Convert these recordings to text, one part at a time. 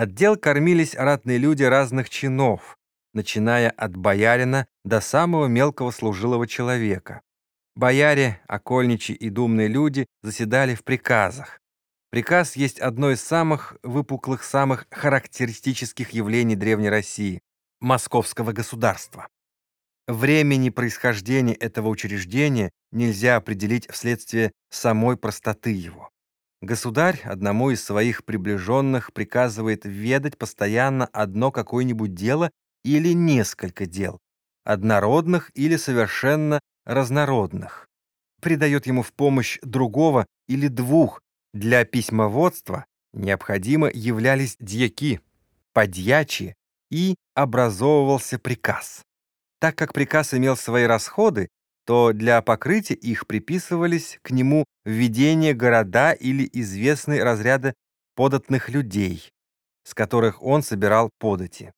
Отдел кормились ратные люди разных чинов, начиная от боярина до самого мелкого служилого человека. Бояре, окольничьи и думные люди заседали в приказах. Приказ есть одно из самых выпуклых, самых характеристических явлений Древней России – московского государства. Времени происхождения этого учреждения нельзя определить вследствие самой простоты его. Государь одному из своих приближенных приказывает ведать постоянно одно какое-нибудь дело или несколько дел, однородных или совершенно разнородных. Придает ему в помощь другого или двух. Для письмоводства необходимо являлись дьяки, подьячие и образовывался приказ. Так как приказ имел свои расходы, то для покрытия их приписывались к нему введение города или известные разряды податных людей, с которых он собирал подати.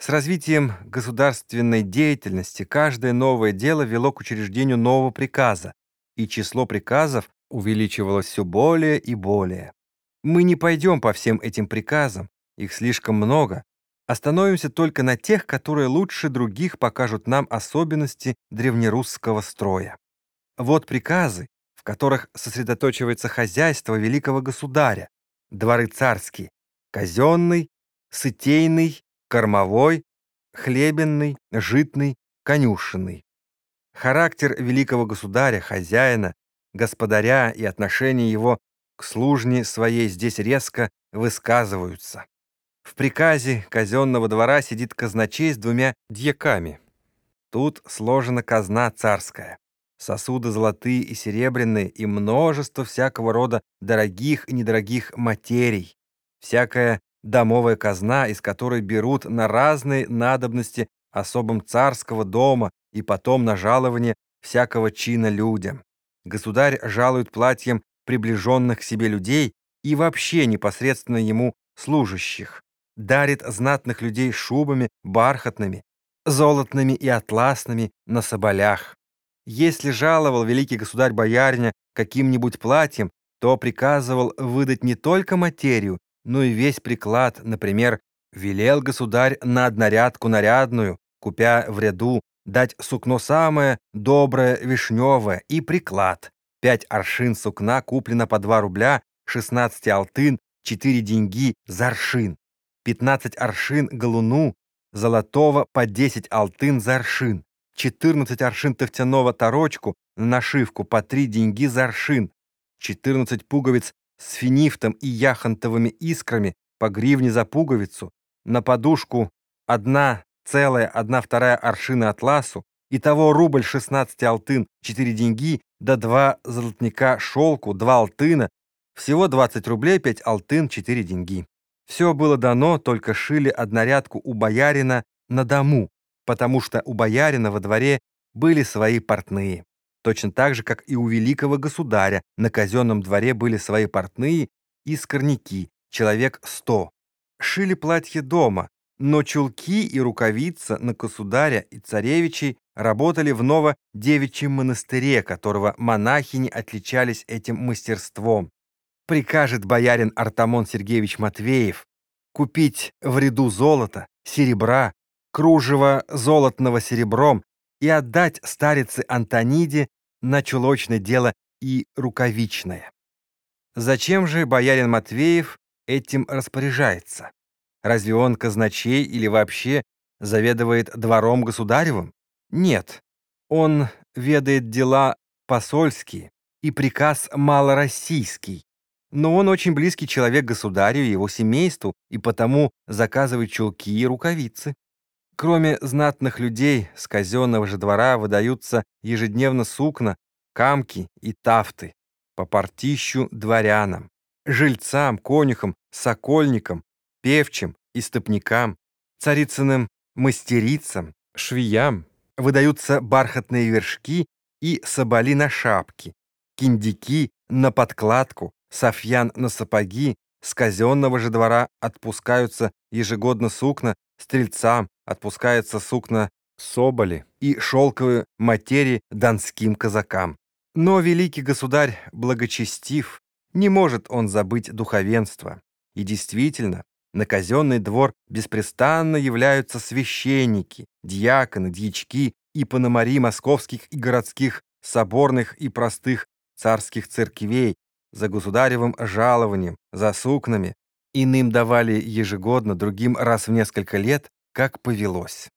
С развитием государственной деятельности каждое новое дело вело к учреждению нового приказа, и число приказов увеличивалось все более и более. Мы не пойдем по всем этим приказам, их слишком много, Остановимся только на тех, которые лучше других покажут нам особенности древнерусского строя. Вот приказы, в которых сосредоточивается хозяйство великого государя, дворы царские, казенный, сытейный, кормовой, хлебенный, житный, конюшенный. Характер великого государя, хозяина, господаря и отношение его к служне своей здесь резко высказываются. В приказе казенного двора сидит казначей с двумя дьяками. Тут сложена казна царская, сосуды золотые и серебряные и множество всякого рода дорогих и недорогих материй, всякая домовая казна, из которой берут на разные надобности особым царского дома и потом на жалование всякого чина людям. Государь жалует платьем приближенных к себе людей и вообще непосредственно ему служащих дарит знатных людей шубами бархатными, золотными и атласными на соболях. Если жаловал великий государь-боярня каким-нибудь платьем, то приказывал выдать не только материю, но и весь приклад, например, велел государь на однорядку нарядную, купя в ряду, дать сукно самое доброе вишневое и приклад. Пять аршин сукна куплено по два рубля, шестнадцать алтын, четыре деньги за аршин. 15 аршин галуну, золотого по 10 алтын за аршин, 14 аршин тофтяного торочку на нашивку по 3 деньги за аршин, 14 пуговиц с финифтом и яхонтовыми искрами по гривне за пуговицу, на подушку одна целая, одна вторая аршина атласу, того рубль 16 алтын, 4 деньги, да 2 золотника шелку, 2 алтына, всего 20 рублей, 5 алтын, 4 деньги. Все было дано, только шили однорядку у боярина на дому, потому что у боярина во дворе были свои портные. Точно так же, как и у великого государя на казенном дворе были свои портные и скорняки, человек сто. Шили платье дома, но чулки и рукавица на государя и царевичей работали в Ново-Девичьем монастыре, которого монахини отличались этим мастерством прикажет боярин Артамон Сергеевич Матвеев купить в ряду золота, серебра, кружево золотного серебром и отдать старице Антониде на чулочное дело и рукавичное. Зачем же боярин Матвеев этим распоряжается? Разве он казначей или вообще заведует двором государевым? Нет, он ведает дела посольские и приказ малороссийский, но он очень близкий человек государю и его семейству, и потому заказывает чулки и рукавицы. Кроме знатных людей, с казенного же двора выдаются ежедневно сукна, камки и тафты по партищу дворянам, жильцам, конюхам, сокольникам, певчим и стопникам, царицыным мастерицам, швеям. Выдаются бархатные вершки и соболи на шапки, киндики на подкладку, Софьян на сапоги, с казенного же двора отпускаются ежегодно сукна, стрельцам отпускается сукна соболи и шелковые материи донским казакам. Но великий государь благочестив, не может он забыть духовенство. И действительно, На казенный двор беспрестанно являются священники, дьяконы, дьячки и пономари московских и городских соборных и простых царских церквей за государевым жалованием, за сукнами. Иным давали ежегодно, другим раз в несколько лет, как повелось.